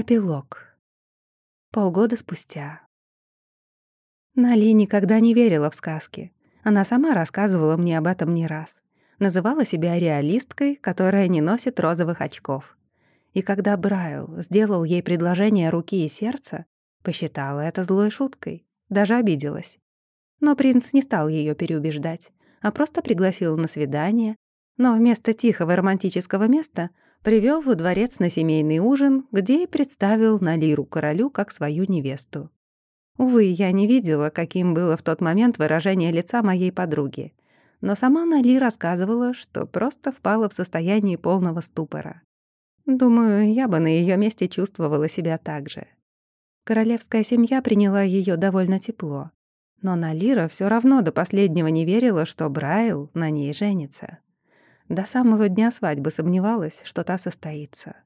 Эпилог. Полгода спустя. Нали никогда не верила в сказки. Она сама рассказывала мне об этом не раз. Называла себя реалисткой, которая не носит розовых очков. И когда Брайл сделал ей предложение руки и сердца, посчитала это злой шуткой, даже обиделась. Но принц не стал ее переубеждать, а просто пригласил на свидание, но вместо тихого романтического места привел во дворец на семейный ужин, где и представил Налиру королю как свою невесту. Увы, я не видела, каким было в тот момент выражение лица моей подруги. Но сама Нали рассказывала, что просто впала в состояние полного ступора. Думаю, я бы на ее месте чувствовала себя так же. Королевская семья приняла ее довольно тепло. Но Налира все равно до последнего не верила, что Брайл на ней женится. До самого дня свадьбы сомневалась, что та состоится.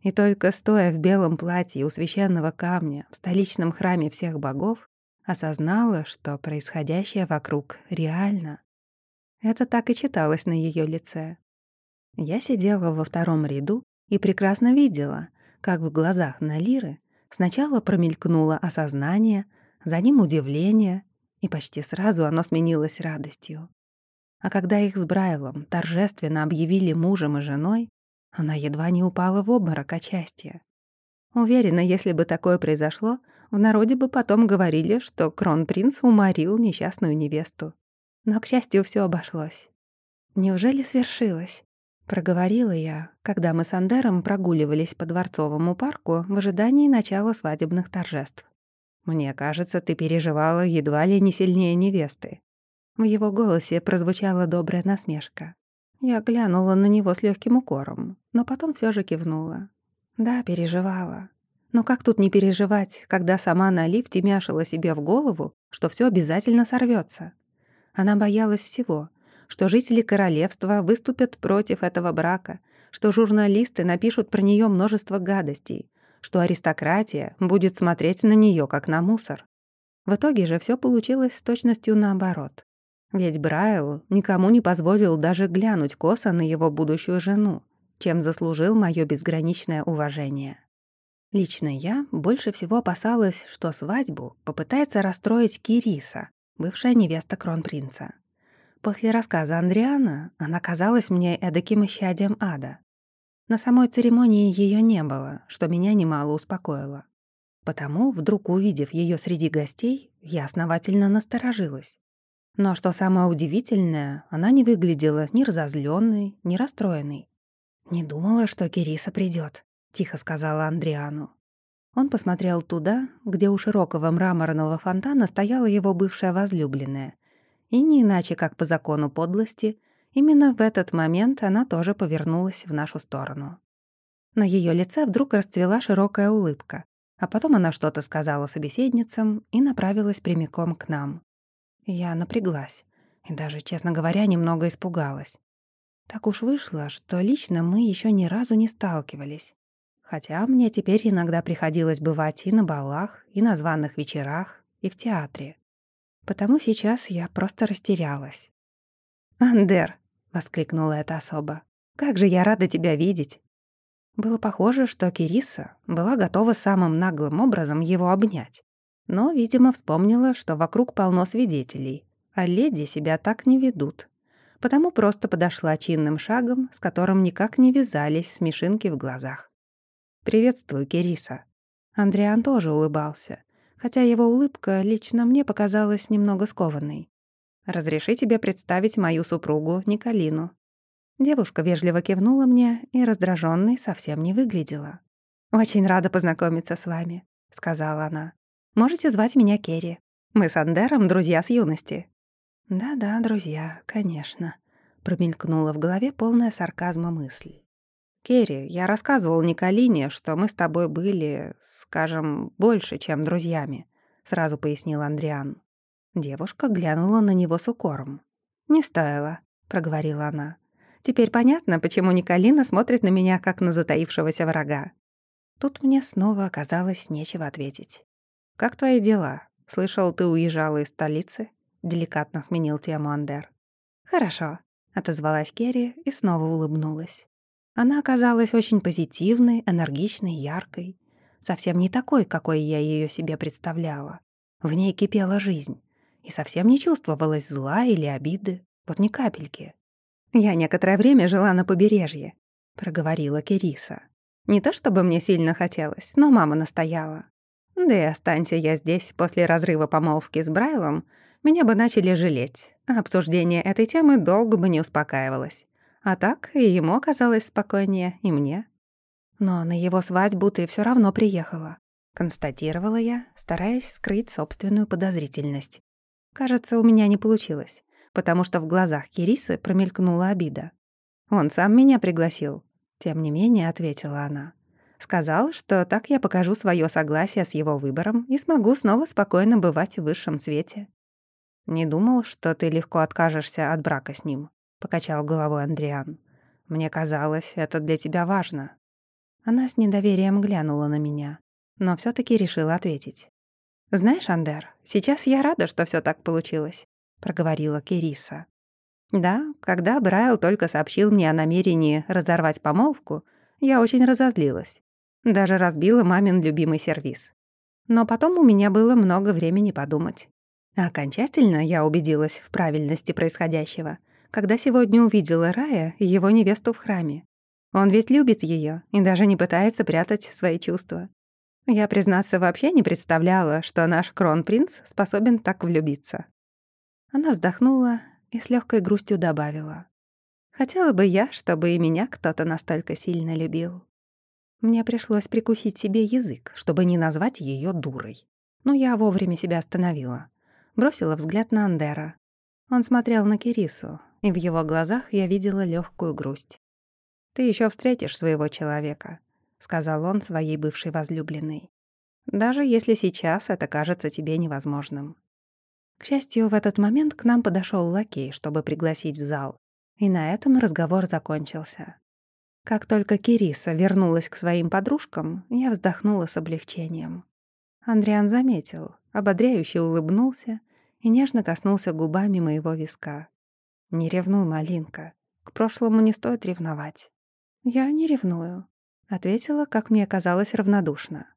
И только стоя в белом платье у священного камня в столичном храме всех богов, осознала, что происходящее вокруг реально. Это так и читалось на ее лице. Я сидела во втором ряду и прекрасно видела, как в глазах Налиры сначала промелькнуло осознание, за ним удивление, и почти сразу оно сменилось радостью. А когда их с Брайлом торжественно объявили мужем и женой, она едва не упала в обморок от счастья. Уверена, если бы такое произошло, в народе бы потом говорили, что кронпринц уморил несчастную невесту. Но, к счастью, все обошлось. «Неужели свершилось?» — проговорила я, когда мы с Андером прогуливались по Дворцовому парку в ожидании начала свадебных торжеств. «Мне кажется, ты переживала едва ли не сильнее невесты», в его голосе прозвучала добрая насмешка. Я глянула на него с легким укором, но потом все же кивнула. Да, переживала. Но как тут не переживать, когда сама на лифте мяшила себе в голову, что все обязательно сорвется? Она боялась всего, что жители королевства выступят против этого брака, что журналисты напишут про нее множество гадостей, что аристократия будет смотреть на нее как на мусор. В итоге же все получилось с точностью наоборот. Ведь Брайл никому не позволил даже глянуть косо на его будущую жену, чем заслужил моё безграничное уважение. Лично я больше всего опасалась, что свадьбу попытается расстроить Кириса, бывшая невеста кронпринца. После рассказа Андриана она казалась мне эдаким исчадием ада. На самой церемонии её не было, что меня немало успокоило. Потому, вдруг увидев её среди гостей, я основательно насторожилась. Но что самое удивительное, она не выглядела ни разозленной, ни расстроенной. «Не думала, что Кириса придет, тихо сказала Андриану. Он посмотрел туда, где у широкого мраморного фонтана стояла его бывшая возлюбленная. И не иначе, как по закону подлости, именно в этот момент она тоже повернулась в нашу сторону. На ее лице вдруг расцвела широкая улыбка, а потом она что-то сказала собеседницам и направилась прямиком к нам. Я напряглась и даже, честно говоря, немного испугалась. Так уж вышло, что лично мы еще ни разу не сталкивались. Хотя мне теперь иногда приходилось бывать и на балах, и на званых вечерах, и в театре. Потому сейчас я просто растерялась. «Андер!» — воскликнула эта особа. «Как же я рада тебя видеть!» Было похоже, что Кириса была готова самым наглым образом его обнять. Но, видимо, вспомнила, что вокруг полно свидетелей, а леди себя так не ведут. Потому просто подошла чинным шагом, с которым никак не вязались смешинки в глазах. «Приветствую, Кириса». Андриан тоже улыбался, хотя его улыбка лично мне показалась немного скованной. «Разреши тебе представить мою супругу Николину». Девушка вежливо кивнула мне и раздражённой совсем не выглядела. «Очень рада познакомиться с вами», — сказала она. Можете звать меня Керри. Мы с Андером друзья с юности». «Да-да, друзья, конечно», — промелькнула в голове полная сарказма мысль. «Керри, я рассказывал Николине, что мы с тобой были, скажем, больше, чем друзьями», — сразу пояснил Андриан. Девушка глянула на него с укором. «Не стоило», — проговорила она. «Теперь понятно, почему Николина смотрит на меня, как на затаившегося врага». Тут мне снова оказалось нечего ответить. «Как твои дела? Слышал, ты уезжала из столицы?» — деликатно сменил тему Андер. «Хорошо», — отозвалась Керри и снова улыбнулась. Она оказалась очень позитивной, энергичной, яркой. совсем не такой, какой я ее себе представляла. В ней кипела жизнь, и совсем не чувствовалось зла или обиды, вот ни капельки. «Я некоторое время жила на побережье», — проговорила Кериса. «Не то чтобы мне сильно хотелось, но мама настояла. Да и останься я здесь после разрыва помолвки с Брайлом, меня бы начали жалеть, обсуждение этой темы долго бы не успокаивалось. А так и ему оказалось спокойнее, и мне. Но на его свадьбу ты все равно приехала, констатировала я, стараясь скрыть собственную подозрительность. Кажется, у меня не получилось, потому что в глазах Кирисы промелькнула обида. Он сам меня пригласил. Тем не менее, ответила она. Сказал, что так я покажу свое согласие с его выбором и смогу снова спокойно бывать в высшем свете. «Не думал, что ты легко откажешься от брака с ним», — покачал головой Андриан. «Мне казалось, это для тебя важно». Она с недоверием глянула на меня, но все таки решила ответить. «Знаешь, Андер, сейчас я рада, что все так получилось», — проговорила Кериса. «Да, когда Брайл только сообщил мне о намерении разорвать помолвку, я очень разозлилась. Даже разбила мамин любимый сервиз. Но потом у меня было много времени подумать. Окончательно я убедилась в правильности происходящего, когда сегодня увидела Рая и его невесту в храме. Он ведь любит ее и даже не пытается прятать свои чувства. Я, признаться, вообще не представляла, что наш кронпринц способен так влюбиться. Она вздохнула и с легкой грустью добавила. «Хотела бы я, чтобы и меня кто-то настолько сильно любил». Мне пришлось прикусить себе язык, чтобы не назвать ее дурой. Но я вовремя себя остановила бросила взгляд на Андера. Он смотрел на Кирису, и в его глазах я видела легкую грусть. «Ты еще встретишь своего человека», — сказал он своей бывшей возлюбленной. «Даже если сейчас это кажется тебе невозможным». К счастью, в этот момент к нам подошел лакей, чтобы пригласить в зал. И на этом разговор закончился. Как только Кириса вернулась к своим подружкам, я вздохнула с облегчением. Андриан заметил, ободряюще улыбнулся и нежно коснулся губами моего виска. «Не ревнуй, малинка. К прошлому не стоит ревновать». «Я не ревную», — ответила, как мне казалось, равнодушно.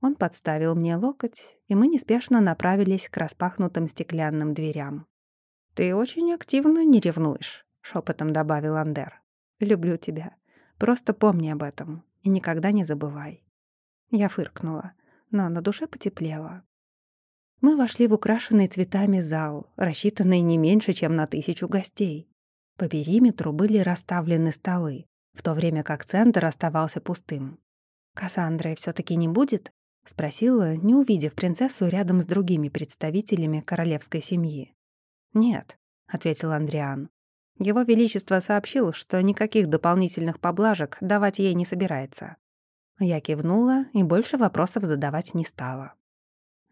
Он подставил мне локоть, и мы неспешно направились к распахнутым стеклянным дверям. «Ты очень активно не ревнуешь», — шепотом добавил Андер. «Люблю тебя. Просто помни об этом и никогда не забывай». Я фыркнула, но на душе потеплело. Мы вошли в украшенный цветами зал, рассчитанный не меньше, чем на тысячу гостей. По периметру были расставлены столы, в то время как центр оставался пустым. «Кассандры все таки не будет?» — спросила, не увидев принцессу рядом с другими представителями королевской семьи. «Нет», — ответил Андриан. Его Величество сообщил, что никаких дополнительных поблажек давать ей не собирается. Я кивнула и больше вопросов задавать не стала.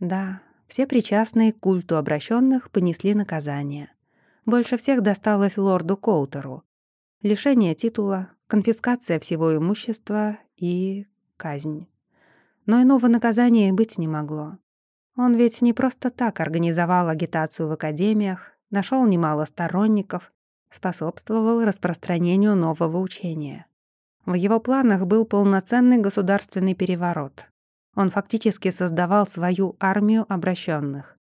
Да, все причастные к культу обращенных понесли наказание. Больше всех досталось лорду Коутеру. Лишение титула, конфискация всего имущества и казнь. Но иного наказания быть не могло. Он ведь не просто так организовал агитацию в академиях, нашел немало сторонников, способствовал распространению нового учения. В его планах был полноценный государственный переворот, он фактически создавал свою армию обращенных.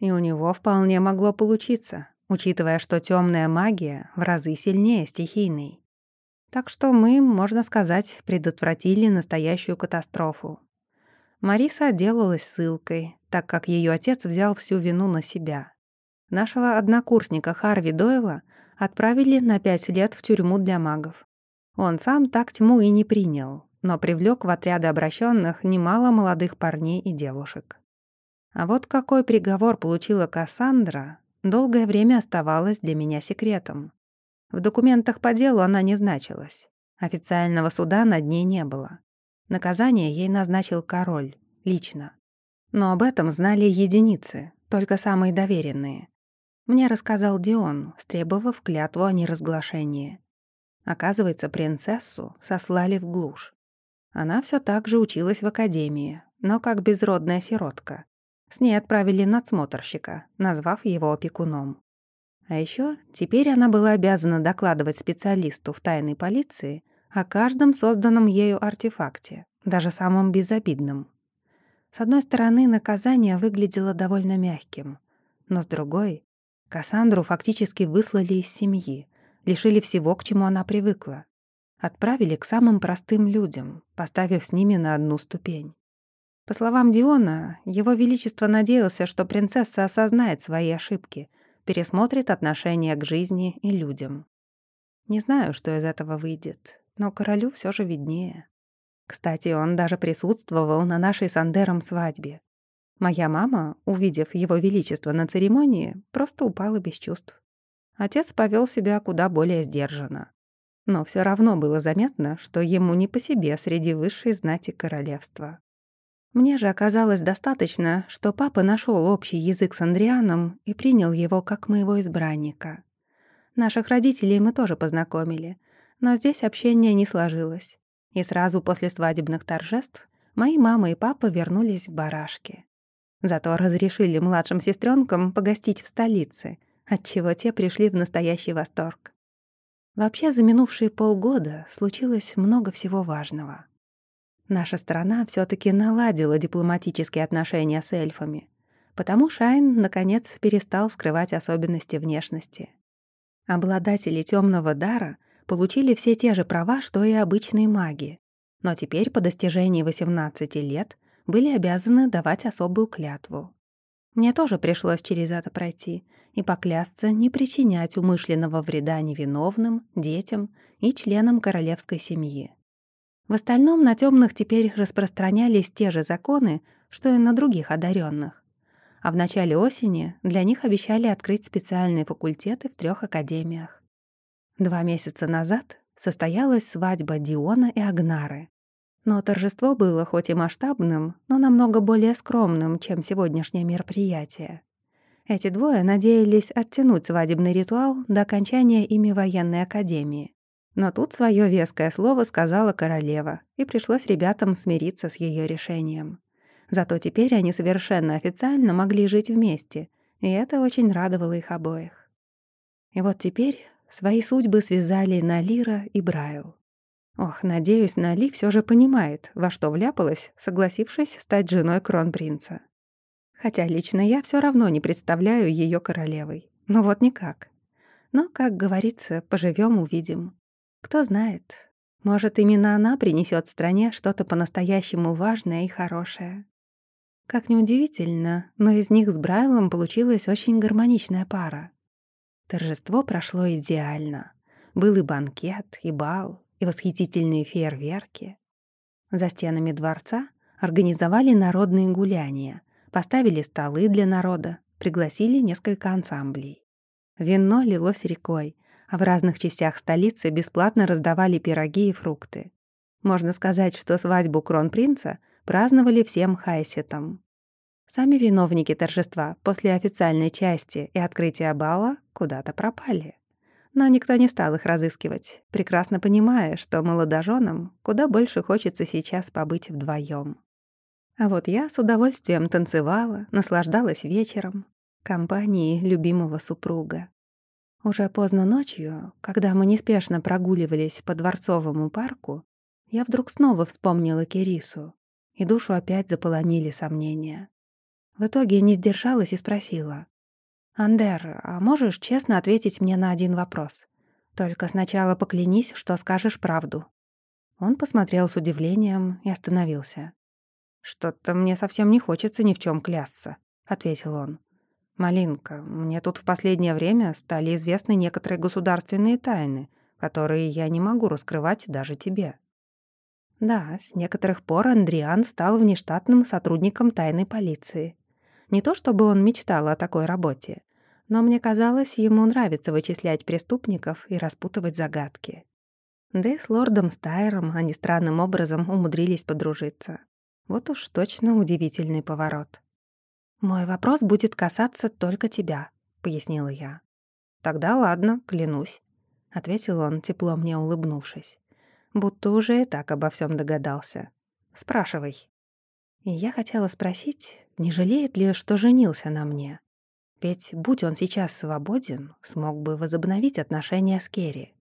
И у него вполне могло получиться, учитывая, что темная магия в разы сильнее стихийной. Так что мы, можно сказать, предотвратили настоящую катастрофу. Мариса отделалась ссылкой, так как ее отец взял всю вину на себя. Нашего однокурсника Харви Дойла отправили на пять лет в тюрьму для магов. Он сам так тьму и не принял, но привлек в отряды обращенных немало молодых парней и девушек. А вот какой приговор получила Кассандра, долгое время оставалось для меня секретом. В документах по делу она не значилась. Официального суда над ней не было. Наказание ей назначил король, лично. Но об этом знали единицы, только самые доверенные. Мне рассказал Дион, стребовав клятву о неразглашении. Оказывается, принцессу сослали в глушь. Она все так же училась в академии, но как безродная сиротка. С ней отправили надсмотрщика, назвав его опекуном. А еще теперь она была обязана докладывать специалисту в тайной полиции о каждом созданном ею артефакте, даже самым безобидным. С одной стороны, наказание выглядело довольно мягким, но с другой — Кассандру фактически выслали из семьи, лишили всего, к чему она привыкла. Отправили к самым простым людям, поставив с ними на одну ступень. По словам Диона, его величество надеялся, что принцесса осознает свои ошибки, пересмотрит отношение к жизни и людям. Не знаю, что из этого выйдет, но королю все же виднее. Кстати, он даже присутствовал на нашей с Андером свадьбе. Моя мама, увидев его величество на церемонии, просто упала без чувств. Отец повел себя куда более сдержанно. Но все равно было заметно, что ему не по себе среди высшей знати королевства. Мне же оказалось достаточно, что папа нашел общий язык с Андрианом и принял его как моего избранника. Наших родителей мы тоже познакомили, но здесь общение не сложилось. И сразу после свадебных торжеств мои мама и папа вернулись в барашки. Зато разрешили младшим сестренкам погостить в столице, отчего те пришли в настоящий восторг. Вообще, за минувшие полгода случилось много всего важного. Наша страна все таки наладила дипломатические отношения с эльфами, потому Шайн, наконец, перестал скрывать особенности внешности. Обладатели темного дара получили все те же права, что и обычные маги, но теперь по достижении 18 лет были обязаны давать особую клятву. Мне тоже пришлось через это пройти и поклясться не причинять умышленного вреда невиновным, детям и членам королевской семьи. В остальном на темных теперь распространялись те же законы, что и на других одаренных. А в начале осени для них обещали открыть специальные факультеты в трех академиях. Два месяца назад состоялась свадьба Диона и Агнары. Но торжество было хоть и масштабным, но намного более скромным, чем сегодняшнее мероприятие. Эти двое надеялись оттянуть свадебный ритуал до окончания ими военной академии. Но тут свое веское слово сказала королева, и пришлось ребятам смириться с ее решением. Зато теперь они совершенно официально могли жить вместе, и это очень радовало их обоих. И вот теперь свои судьбы связали Налира и Брайл. Ох, надеюсь, Нали все же понимает, во что вляпалась, согласившись стать женой кронпринца. Хотя лично я все равно не представляю ее королевой. Ну вот никак. Но, как говорится, поживем увидим. Кто знает, может, именно она принесет стране что-то по-настоящему важное и хорошее. Как неудивительно, но из них с Брайлом получилась очень гармоничная пара. Торжество прошло идеально. Был и банкет, и бал, и восхитительные фейерверки. За стенами дворца организовали народные гуляния, поставили столы для народа, пригласили несколько ансамблей. Вино лилось рекой, а в разных частях столицы бесплатно раздавали пироги и фрукты. Можно сказать, что свадьбу кронпринца праздновали всем хайсетом. Сами виновники торжества после официальной части и открытия бала куда-то пропали. Но никто не стал их разыскивать, прекрасно понимая, что молодоженам куда больше хочется сейчас побыть вдвоем. А вот я с удовольствием танцевала, наслаждалась вечером, компанией любимого супруга. Уже поздно ночью, когда мы неспешно прогуливались по Дворцовому парку, я вдруг снова вспомнила Кирису, и душу опять заполонили сомнения. В итоге не сдержалась и спросила. «Андер, а можешь честно ответить мне на один вопрос? Только сначала поклянись, что скажешь правду». Он посмотрел с удивлением и остановился. «Что-то мне совсем не хочется ни в чем клясться», — ответил он. «Малинка, мне тут в последнее время стали известны некоторые государственные тайны, которые я не могу раскрывать даже тебе». Да, с некоторых пор Андриан стал внештатным сотрудником тайной полиции. Не то чтобы он мечтал о такой работе, но мне казалось, ему нравится вычислять преступников и распутывать загадки. Да и с лордом Стайером они странным образом умудрились подружиться. Вот уж точно удивительный поворот. «Мой вопрос будет касаться только тебя», — пояснила я. «Тогда ладно, клянусь», — ответил он, тепло мне улыбнувшись. Будто уже и так обо всем догадался. «Спрашивай». И я хотела спросить, не жалеет ли, что женился на мне. Ведь, будь он сейчас свободен, смог бы возобновить отношения с Керри.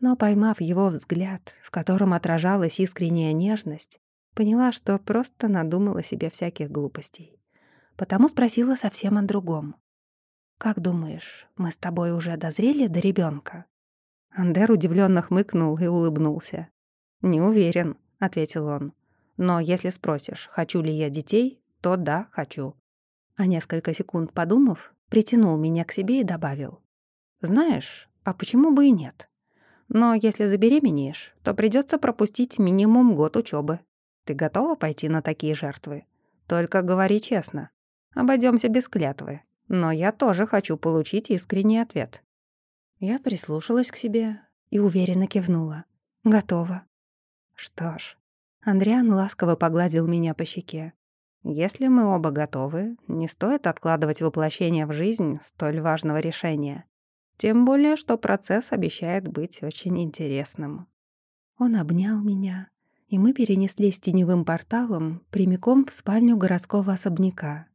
Но, поймав его взгляд, в котором отражалась искренняя нежность, Поняла, что просто надумала себе всяких глупостей. Потому спросила совсем о другом. «Как думаешь, мы с тобой уже дозрели до ребенка? Андер удивленно хмыкнул и улыбнулся. «Не уверен», — ответил он. «Но если спросишь, хочу ли я детей, то да, хочу». А несколько секунд подумав, притянул меня к себе и добавил. «Знаешь, а почему бы и нет? Но если забеременеешь, то придется пропустить минимум год учебы. Ты готова пойти на такие жертвы? Только говори честно. Обойдемся без клятвы. Но я тоже хочу получить искренний ответ». Я прислушалась к себе и уверенно кивнула. «Готова». Что ж, Андриан ласково погладил меня по щеке. Если мы оба готовы, не стоит откладывать воплощение в жизнь столь важного решения. Тем более, что процесс обещает быть очень интересным. Он обнял меня, и мы перенеслись теневым порталом прямиком в спальню городского особняка.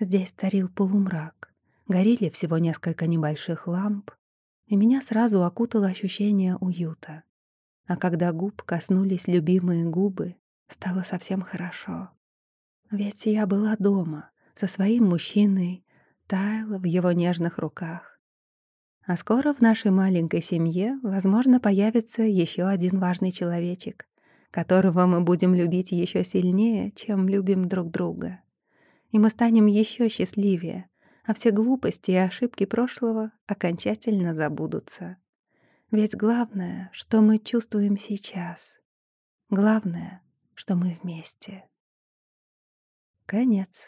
Здесь царил полумрак, горели всего несколько небольших ламп, и меня сразу окутало ощущение уюта. А когда губ коснулись любимые губы, стало совсем хорошо. Ведь я была дома, со своим мужчиной, таяла в его нежных руках. А скоро в нашей маленькой семье, возможно, появится еще один важный человечек, которого мы будем любить еще сильнее, чем любим друг друга. И мы станем еще счастливее, а все глупости и ошибки прошлого окончательно забудутся. Ведь главное, что мы чувствуем сейчас. Главное, что мы вместе. Конец.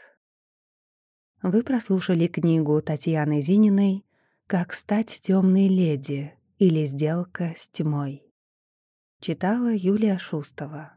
Вы прослушали книгу Татьяны Зининой «Как стать темной леди» или «Сделка с тьмой». Читала Юлия Шустова.